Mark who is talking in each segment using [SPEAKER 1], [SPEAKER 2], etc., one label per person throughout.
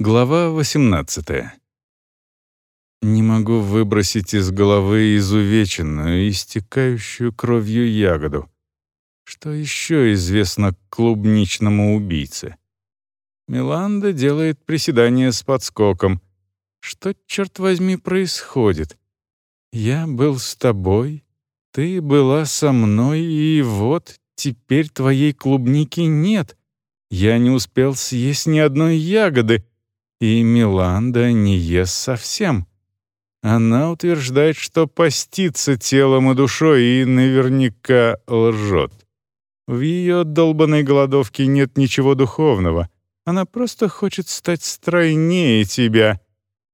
[SPEAKER 1] Глава 18. Не могу выбросить из головы изувеченную, истекающую кровью ягоду. Что еще известно клубничному убийце? Миланда делает приседание с подскоком. Что, черт возьми, происходит? Я был с тобой, ты была со мной, и вот теперь твоей клубники нет. Я не успел съесть ни одной ягоды, и Миланда не ест совсем. Она утверждает, что постится телом и душой и наверняка лжет. В ее долбанной голодовке нет ничего духовного. Она просто хочет стать стройнее тебя.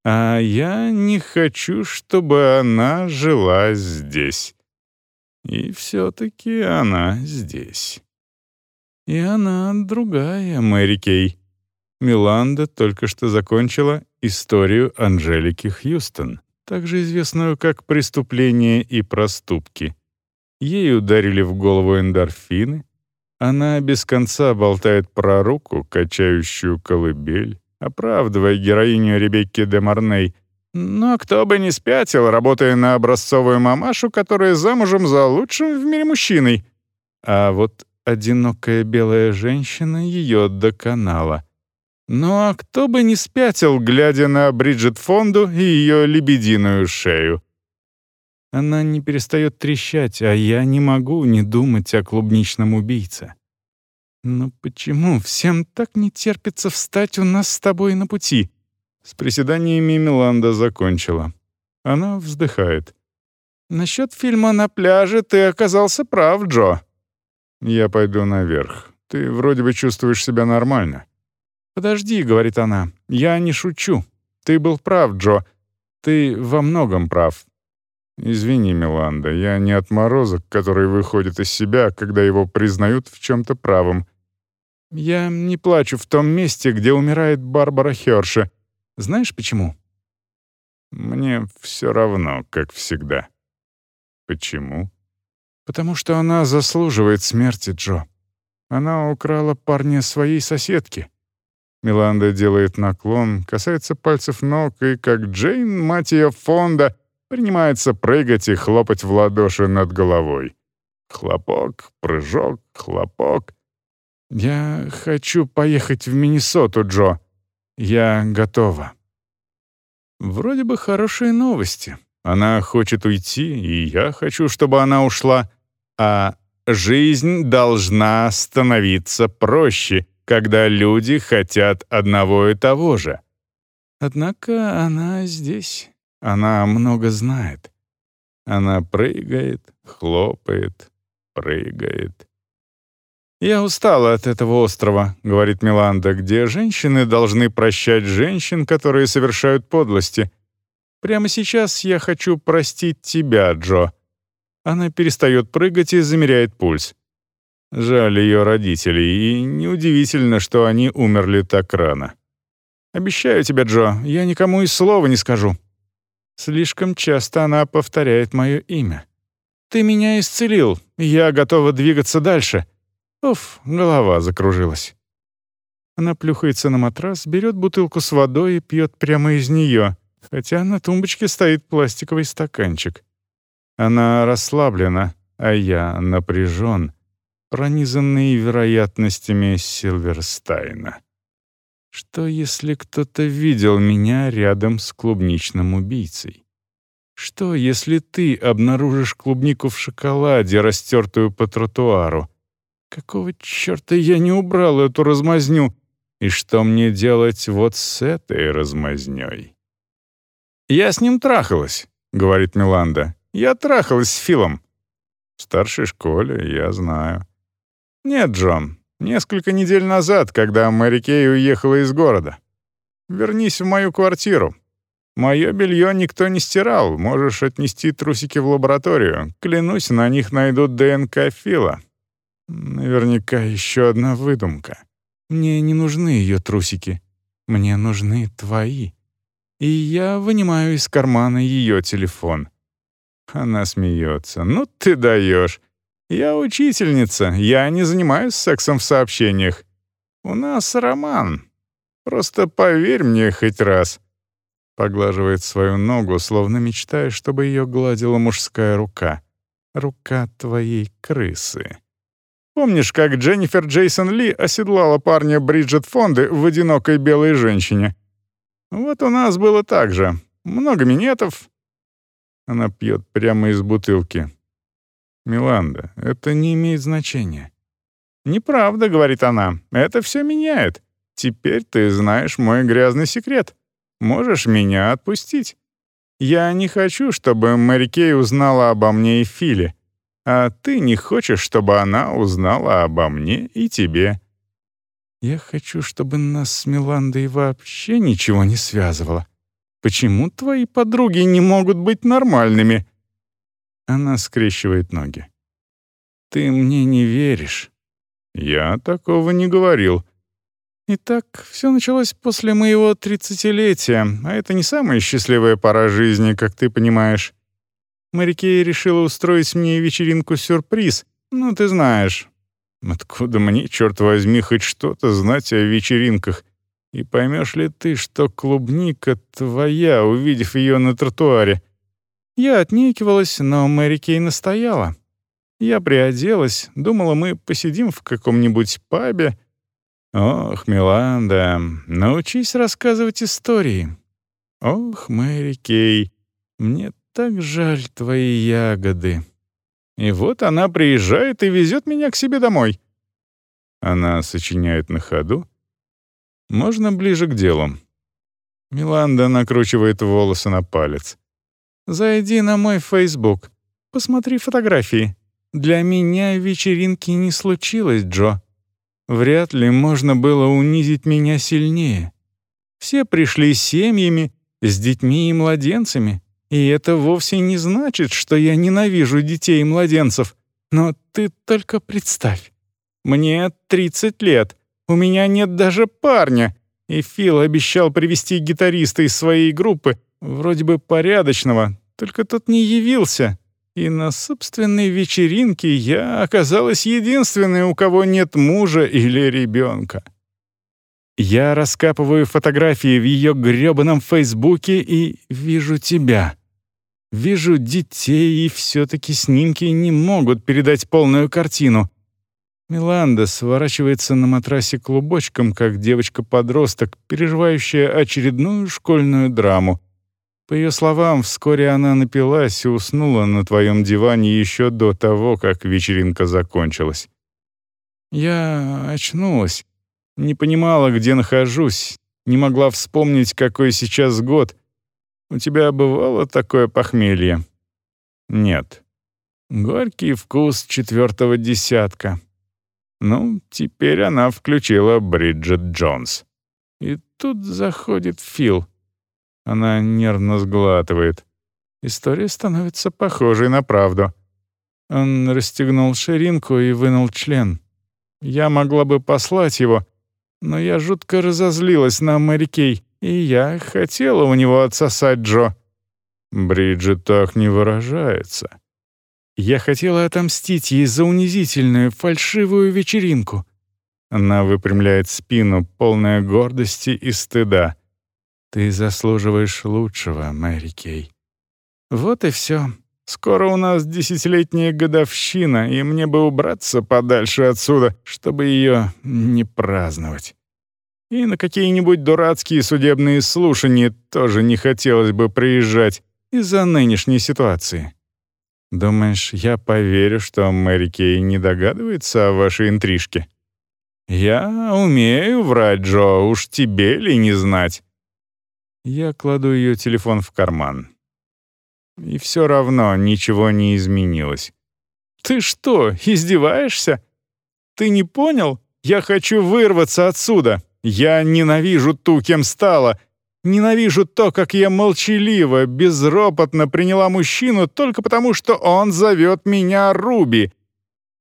[SPEAKER 1] А я не хочу, чтобы она жила здесь. И все-таки она здесь. И она другая, Мэри Кей. Миланда только что закончила историю Анжелики Хьюстон, также известную как «Преступление и проступки». Ей ударили в голову эндорфины. Она без конца болтает про руку, качающую колыбель, оправдывая героиню Ребекки де Марней. Но кто бы не спятил, работая на образцовую мамашу, которая замужем за лучшим в мире мужчиной. А вот одинокая белая женщина ее доконала — ну а кто бы не спятил, глядя на Бриджит Фонду и ее лебединую шею. Она не перестает трещать, а я не могу не думать о клубничном убийце. Но почему всем так не терпится встать у нас с тобой на пути? С приседаниями Миланда закончила. Она вздыхает. «Насчет фильма «На пляже» ты оказался прав, Джо». «Я пойду наверх. Ты вроде бы чувствуешь себя нормально». «Подожди», — говорит она, — «я не шучу. Ты был прав, Джо. Ты во многом прав». «Извини, Миланда, я не отморозок, который выходит из себя, когда его признают в чем-то правым. Я не плачу в том месте, где умирает Барбара Херша. Знаешь почему?» «Мне все равно, как всегда». «Почему?» «Потому что она заслуживает смерти, Джо. Она украла парня своей соседки». Миланда делает наклон, касается пальцев ног и, как Джейн, мать ее Фонда, принимается прыгать и хлопать в ладоши над головой. Хлопок, прыжок, хлопок. «Я хочу поехать в Миннесоту, Джо. Я готова». Вроде бы хорошие новости. Она хочет уйти, и я хочу, чтобы она ушла. А жизнь должна становиться проще — когда люди хотят одного и того же. Однако она здесь, она много знает. Она прыгает, хлопает, прыгает. «Я устала от этого острова», — говорит Миланда, «где женщины должны прощать женщин, которые совершают подлости. Прямо сейчас я хочу простить тебя, Джо». Она перестает прыгать и замеряет пульс. Жаль ее родителей, и неудивительно, что они умерли так рано. Обещаю тебе, Джо, я никому и слова не скажу. Слишком часто она повторяет мое имя. Ты меня исцелил, я готова двигаться дальше. Уф, голова закружилась. Она плюхается на матрас, берет бутылку с водой и пьет прямо из нее, хотя на тумбочке стоит пластиковый стаканчик. Она расслаблена, а я напряжен пронизанный вероятностями Силверстайна. Что, если кто-то видел меня рядом с клубничным убийцей? Что, если ты обнаружишь клубнику в шоколаде, растертую по тротуару? Какого черта я не убрал эту размазню? И что мне делать вот с этой размазнёй? «Я с ним трахалась», — говорит Миланда. «Я трахалась с Филом». «В старшей школе, я знаю». «Нет, Джон. Несколько недель назад, когда Мэри Кей уехала из города. Вернись в мою квартиру. Мое белье никто не стирал. Можешь отнести трусики в лабораторию. Клянусь, на них найдут ДНК Фила. Наверняка еще одна выдумка. Мне не нужны ее трусики. Мне нужны твои. И я вынимаю из кармана ее телефон. Она смеется. «Ну ты даешь. Я учительница, я не занимаюсь сексом в сообщениях. У нас роман. Просто поверь мне хоть раз». Поглаживает свою ногу, словно мечтая, чтобы ее гладила мужская рука. Рука твоей крысы. Помнишь, как Дженнифер Джейсон Ли оседлала парня Бриджит Фонды в одинокой белой женщине? Вот у нас было так же. Много минетов. Она пьет прямо из бутылки. «Миланда, это не имеет значения». «Неправда», — говорит она, — «это все меняет. Теперь ты знаешь мой грязный секрет. Можешь меня отпустить. Я не хочу, чтобы Мэри Кей узнала обо мне и Филе, а ты не хочешь, чтобы она узнала обо мне и тебе». «Я хочу, чтобы нас с Миландой вообще ничего не связывало. Почему твои подруги не могут быть нормальными?» Она скрещивает ноги. «Ты мне не веришь». «Я такого не говорил». Итак, все началось после моего тридцатилетия, а это не самая счастливая пора жизни, как ты понимаешь. Марикея решила устроить мне вечеринку-сюрприз, ну, ты знаешь. Откуда мне, черт возьми, хоть что-то знать о вечеринках? И поймешь ли ты, что клубника твоя, увидев ее на тротуаре? Я отнекивалась, но Мэри Кей настояла. Я приоделась, думала, мы посидим в каком-нибудь пабе. Ох, Миланда, научись рассказывать истории. Ох, Мэри Кей, мне так жаль твои ягоды. И вот она приезжает и везет меня к себе домой. Она сочиняет на ходу. Можно ближе к делу. Миланда накручивает волосы на палец. Зайди на мой Facebook. Посмотри фотографии. Для меня вечеринки не случилось, Джо. Вряд ли можно было унизить меня сильнее. Все пришли с семьями, с детьми и младенцами. И это вовсе не значит, что я ненавижу детей и младенцев. Но ты только представь. Мне 30 лет, у меня нет даже парня. И Фил обещал привести гитариста из своей группы, вроде бы порядочного, только тот не явился. И на собственной вечеринке я оказалась единственной, у кого нет мужа или ребенка. Я раскапываю фотографии в ее грёбаном Фейсбуке и вижу тебя. Вижу детей, и все-таки снимки не могут передать полную картину. Миланда сворачивается на матрасе клубочком, как девочка-подросток, переживающая очередную школьную драму. По ее словам, вскоре она напилась и уснула на твоем диване еще до того, как вечеринка закончилась. Я очнулась, не понимала, где нахожусь, не могла вспомнить, какой сейчас год. У тебя бывало такое похмелье? Нет. Горький вкус четвертого десятка. Ну, теперь она включила Бриджит Джонс. И тут заходит Фил. Она нервно сглатывает. История становится похожей на правду. Он расстегнул ширинку и вынул член. Я могла бы послать его, но я жутко разозлилась на Мэри и я хотела у него отсосать Джо. Бриджит так не выражается. Я хотела отомстить ей за унизительную, фальшивую вечеринку. Она выпрямляет спину, полная гордости и стыда. Ты заслуживаешь лучшего, Мэри Кей. Вот и все. Скоро у нас десятилетняя годовщина, и мне бы убраться подальше отсюда, чтобы ее не праздновать. И на какие-нибудь дурацкие судебные слушания тоже не хотелось бы приезжать из-за нынешней ситуации. Думаешь, я поверю, что Мэри Кей не догадывается о вашей интрижке? Я умею врать, Джо, уж тебе ли не знать. Я кладу ее телефон в карман. И все равно ничего не изменилось. «Ты что, издеваешься? Ты не понял? Я хочу вырваться отсюда. Я ненавижу ту, кем стала. Ненавижу то, как я молчаливо, безропотно приняла мужчину только потому, что он зовет меня Руби.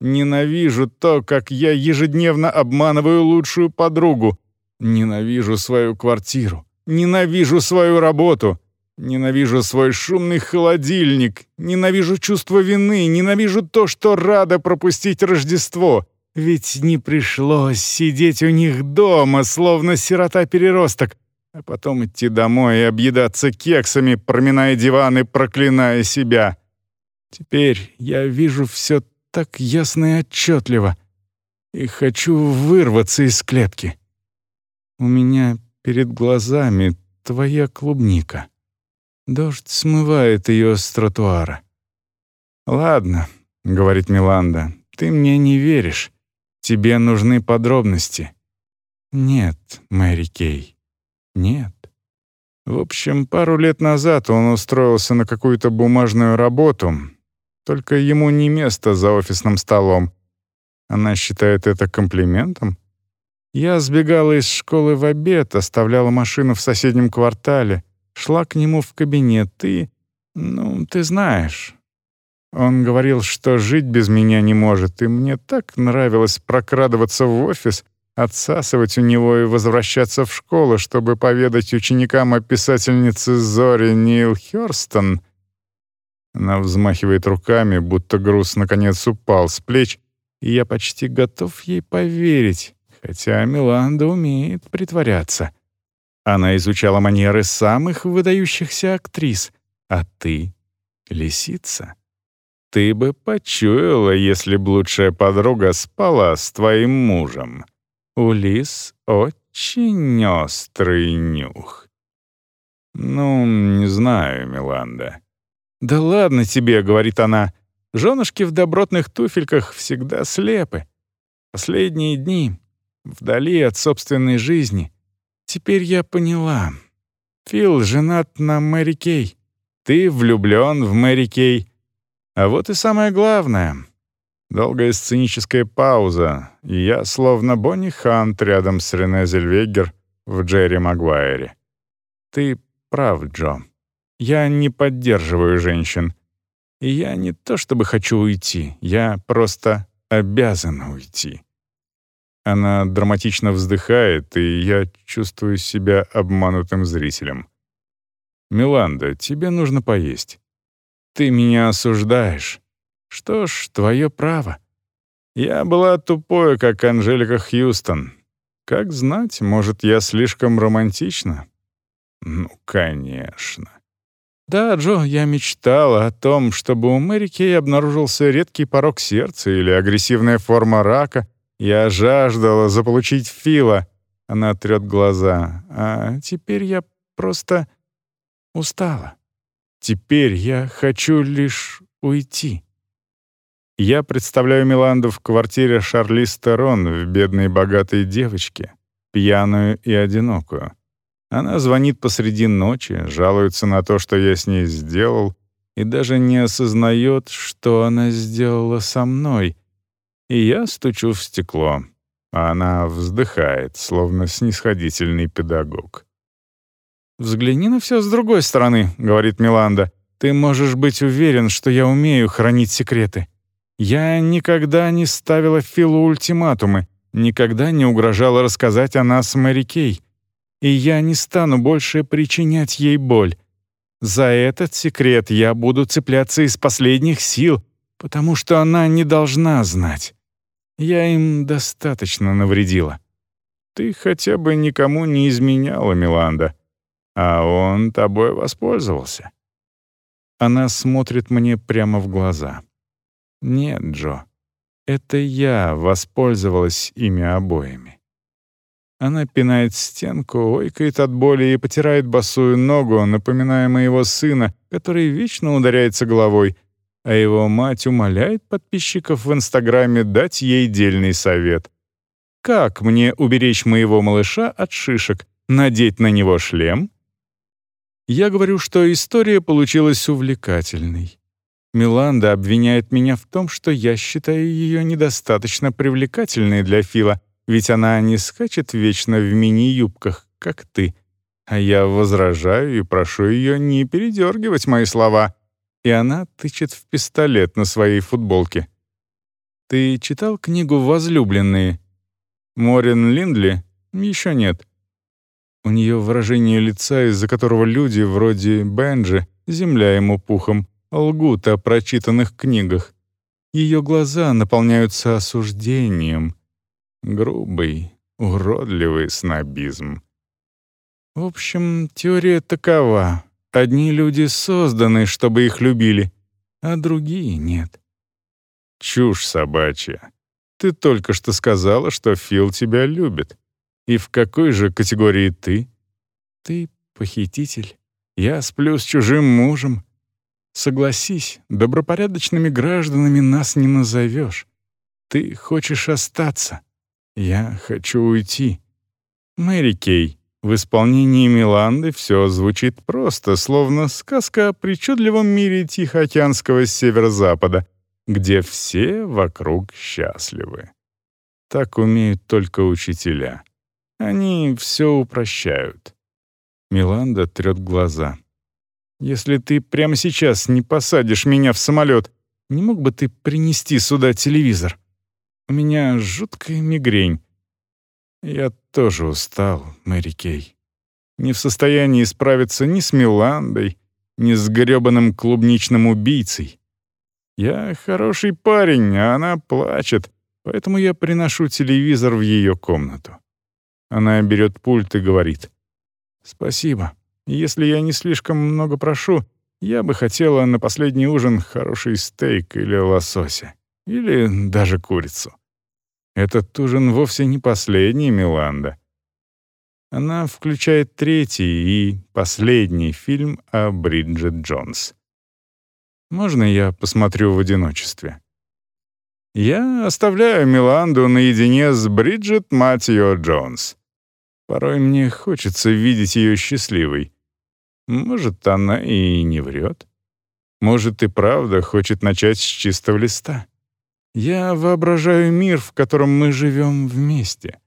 [SPEAKER 1] Ненавижу то, как я ежедневно обманываю лучшую подругу. Ненавижу свою квартиру. Ненавижу свою работу. Ненавижу свой шумный холодильник. Ненавижу чувство вины. Ненавижу то, что рада пропустить Рождество. Ведь не пришлось сидеть у них дома, словно сирота-переросток, а потом идти домой и объедаться кексами, проминая диваны, проклиная себя. Теперь я вижу все так ясно и отчетливо, и хочу вырваться из клетки. У меня перед глазами твоя клубника. Дождь смывает ее с тротуара. «Ладно», — говорит Миланда, — «ты мне не веришь. Тебе нужны подробности». «Нет, Мэри Кей, нет». В общем, пару лет назад он устроился на какую-то бумажную работу, только ему не место за офисным столом. Она считает это комплиментом? Я сбегала из школы в обед, оставляла машину в соседнем квартале, шла к нему в кабинет и... Ну, ты знаешь. Он говорил, что жить без меня не может, и мне так нравилось прокрадываться в офис, отсасывать у него и возвращаться в школу, чтобы поведать ученикам о писательнице Зори Нил Хёрстон. Она взмахивает руками, будто груз наконец упал с плеч, и я почти готов ей поверить, хотя Миланда умеет притворяться. Она изучала манеры самых выдающихся актрис, а ты — лисица. Ты бы почуяла, если б лучшая подруга спала с твоим мужем. У лис очень острый нюх. «Ну, не знаю, Миланда». «Да ладно тебе», — говорит она, — «женушки в добротных туфельках всегда слепы. Последние дни, вдали от собственной жизни, Теперь я поняла. Фил женат на Мэри Кей. Ты влюблен в Мэри Кей. А вот и самое главное. Долгая сценическая пауза, и я словно Бонни Хант рядом с Рене Зельвегер в Джерри Магуайре. Ты прав, Джо. Я не поддерживаю женщин. И я не то чтобы хочу уйти, я просто обязан уйти. Она драматично вздыхает, и я чувствую себя обманутым зрителем. «Миланда, тебе нужно поесть. Ты меня осуждаешь. Что ж, твое право. Я была тупой, как Анжелика Хьюстон. Как знать, может, я слишком романтична?» «Ну, конечно». «Да, Джо, я мечтала о том, чтобы у Мэри Кей обнаружился редкий порог сердца или агрессивная форма рака, я жаждала заполучить Фила. Она трет глаза. А теперь я просто устала. Теперь я хочу лишь уйти. Я представляю Миланду в квартире Шарли Стерон в бедной богатой девочке, пьяную и одинокую. Она звонит посреди ночи, жалуется на то, что я с ней сделал, и даже не осознает, что она сделала со мной — и я стучу в стекло, а она вздыхает, словно снисходительный педагог. «Взгляни на все с другой стороны», — говорит Миланда. «Ты можешь быть уверен, что я умею хранить секреты. Я никогда не ставила Филу ультиматумы, никогда не угрожала рассказать о нас Мэри Кей. И я не стану больше причинять ей боль. За этот секрет я буду цепляться из последних сил, потому что она не должна знать. Я им достаточно навредила. Ты хотя бы никому не изменяла, Миланда, а он тобой воспользовался. Она смотрит мне прямо в глаза. Нет, Джо, это я воспользовалась ими обоими. Она пинает стенку, ойкает от боли и потирает босую ногу, напоминая моего сына, который вечно ударяется головой, а его мать умоляет подписчиков в Инстаграме дать ей дельный совет. Как мне уберечь моего малыша от шишек? Надеть на него шлем? Я говорю, что история получилась увлекательной. Миланда обвиняет меня в том, что я считаю ее недостаточно привлекательной для Фила, ведь она не скачет вечно в мини-юбках, как ты. А я возражаю и прошу ее не передергивать мои слова и она тычет в пистолет на своей футболке. «Ты читал книгу «Возлюбленные»?» «Морин Линдли?» «Еще нет». У нее выражение лица, из-за которого люди вроде Бенджи, земля ему пухом, лгут о прочитанных книгах. Ее глаза наполняются осуждением. Грубый, уродливый снобизм. В общем, теория такова. Одни люди созданы, чтобы их любили, а другие нет. Чушь собачья. Ты только что сказала, что Фил тебя любит. И в какой же категории ты? Ты похититель. Я сплю с чужим мужем. Согласись, добропорядочными гражданами нас не назовешь. Ты хочешь остаться. Я хочу уйти. Мэри Кей, в исполнении Миланды все звучит просто, словно сказка о причудливом мире Тихоокеанского северо-запада, где все вокруг счастливы. Так умеют только учителя. Они все упрощают. Миланда трет глаза. «Если ты прямо сейчас не посадишь меня в самолет, не мог бы ты принести сюда телевизор? У меня жуткая мигрень. Я тоже устал, Мэри Кей. Не в состоянии справиться ни с Миландой, ни с грёбаным клубничным убийцей. Я хороший парень, а она плачет, поэтому я приношу телевизор в ее комнату. Она берет пульт и говорит. «Спасибо. Если я не слишком много прошу, я бы хотела на последний ужин хороший стейк или лосося. Или даже курицу. Этот ужин вовсе не последний, Миланда. Она включает третий и последний фильм о Бриджит Джонс. Можно я посмотрю в одиночестве? Я оставляю Миланду наедине с Бриджит Матио Джонс. Порой мне хочется видеть ее счастливой. Может, она и не врет. Может, и правда хочет начать с чистого листа. Я воображаю мир, в котором мы живем вместе.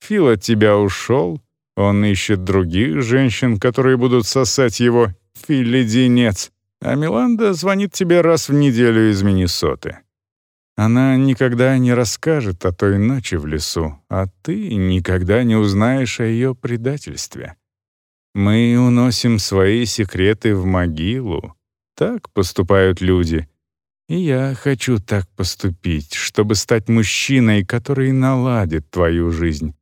[SPEAKER 1] Фил от тебя ушел, он ищет других женщин, которые будут сосать его филединец, а Миланда звонит тебе раз в неделю из Миннесоты. Она никогда не расскажет о той ночи в лесу, а ты никогда не узнаешь о ее предательстве. Мы уносим свои секреты в могилу. Так поступают люди — и я хочу так поступить, чтобы стать мужчиной, который наладит твою жизнь,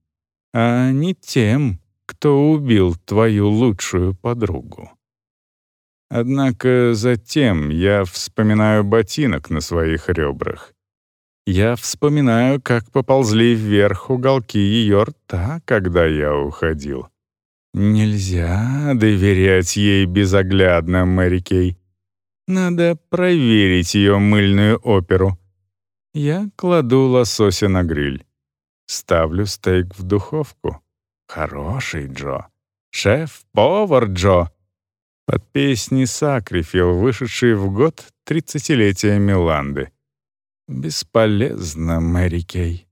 [SPEAKER 1] а не тем, кто убил твою лучшую подругу. Однако затем я вспоминаю ботинок на своих ребрах. Я вспоминаю, как поползли вверх уголки ее рта, когда я уходил. Нельзя доверять ей безоглядно, Мэри Кей. Надо проверить ее мыльную оперу. Я кладу лосося на гриль. Ставлю стейк в духовку. Хороший Джо. Шеф-повар Джо. Под песни Сакрифил, вышедшие в год тридцатилетия Миланды. Бесполезно, Мэри Кей.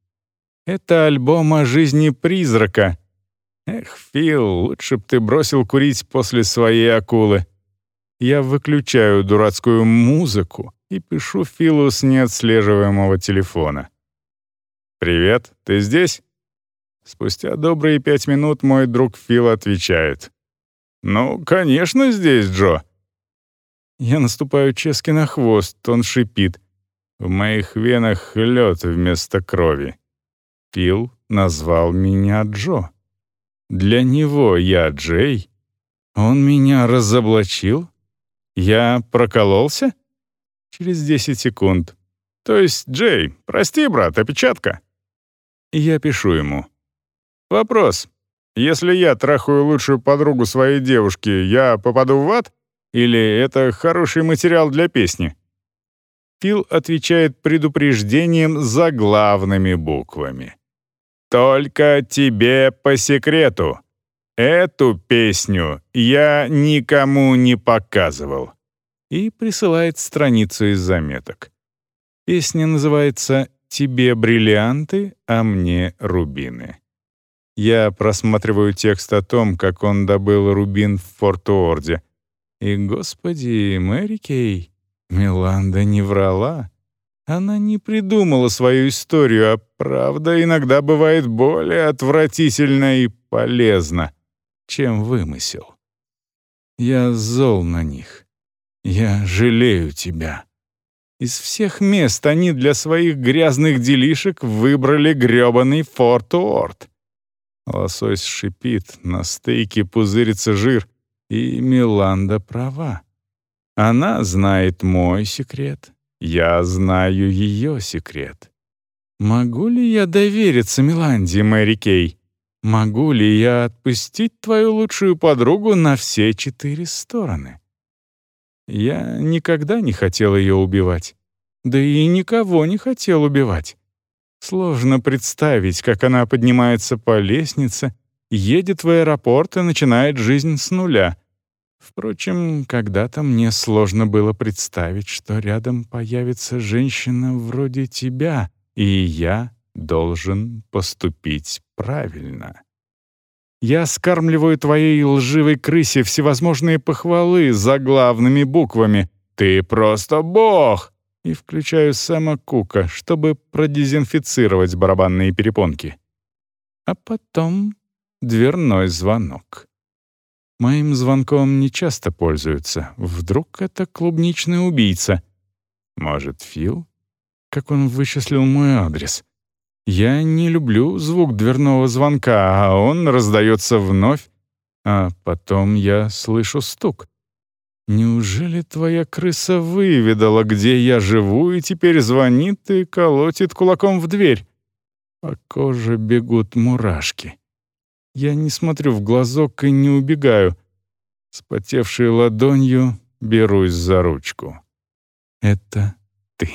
[SPEAKER 1] Это альбом о жизни призрака. Эх, Фил, лучше б ты бросил курить после своей акулы я выключаю дурацкую музыку и пишу Филу с неотслеживаемого телефона. «Привет, ты здесь?» Спустя добрые пять минут мой друг Фил отвечает. «Ну, конечно, здесь, Джо». Я наступаю Чески на хвост, он шипит. В моих венах лед вместо крови. Фил назвал меня Джо. Для него я Джей. Он меня разоблачил? Я прокололся? Через 10 секунд. То есть, Джей, прости, брат, опечатка. Я пишу ему. Вопрос. Если я трахаю лучшую подругу своей девушки, я попаду в ад? Или это хороший материал для песни? Фил отвечает предупреждением заглавными буквами. «Только тебе по секрету. Эту песню я никому не показывал. И присылает страницу из заметок. Песня называется «Тебе бриллианты, а мне рубины». Я просматриваю текст о том, как он добыл рубин в Форт-Уорде. И, господи, Мэри Кей, Миланда не врала. Она не придумала свою историю, а правда иногда бывает более отвратительна и полезна чем вымысел. Я зол на них. Я жалею тебя. Из всех мест они для своих грязных делишек выбрали грёбаный Форт Уорд. Лосось шипит, на стейке пузырится жир, и Миланда права. Она знает мой секрет, я знаю ее секрет. Могу ли я довериться Миланде, Мэри Кей? Могу ли я отпустить твою лучшую подругу на все четыре стороны? Я никогда не хотел ее убивать. Да и никого не хотел убивать. Сложно представить, как она поднимается по лестнице, едет в аэропорт и начинает жизнь с нуля. Впрочем, когда-то мне сложно было представить, что рядом появится женщина вроде тебя, и я должен поступить правильно. Я скармливаю твоей лживой крысе всевозможные похвалы за главными буквами. «Ты просто бог!» и включаю Сэма Кука, чтобы продезинфицировать барабанные перепонки. А потом дверной звонок. Моим звонком не часто пользуются. Вдруг это клубничный убийца? Может, Фил? Как он вычислил мой адрес? Я не люблю звук дверного звонка, а он раздается вновь, а потом я слышу стук. Неужели твоя крыса выведала, где я живу, и теперь звонит и колотит кулаком в дверь? По коже бегут мурашки. Я не смотрю в глазок и не убегаю. Спотевшей ладонью берусь за ручку. Это ты.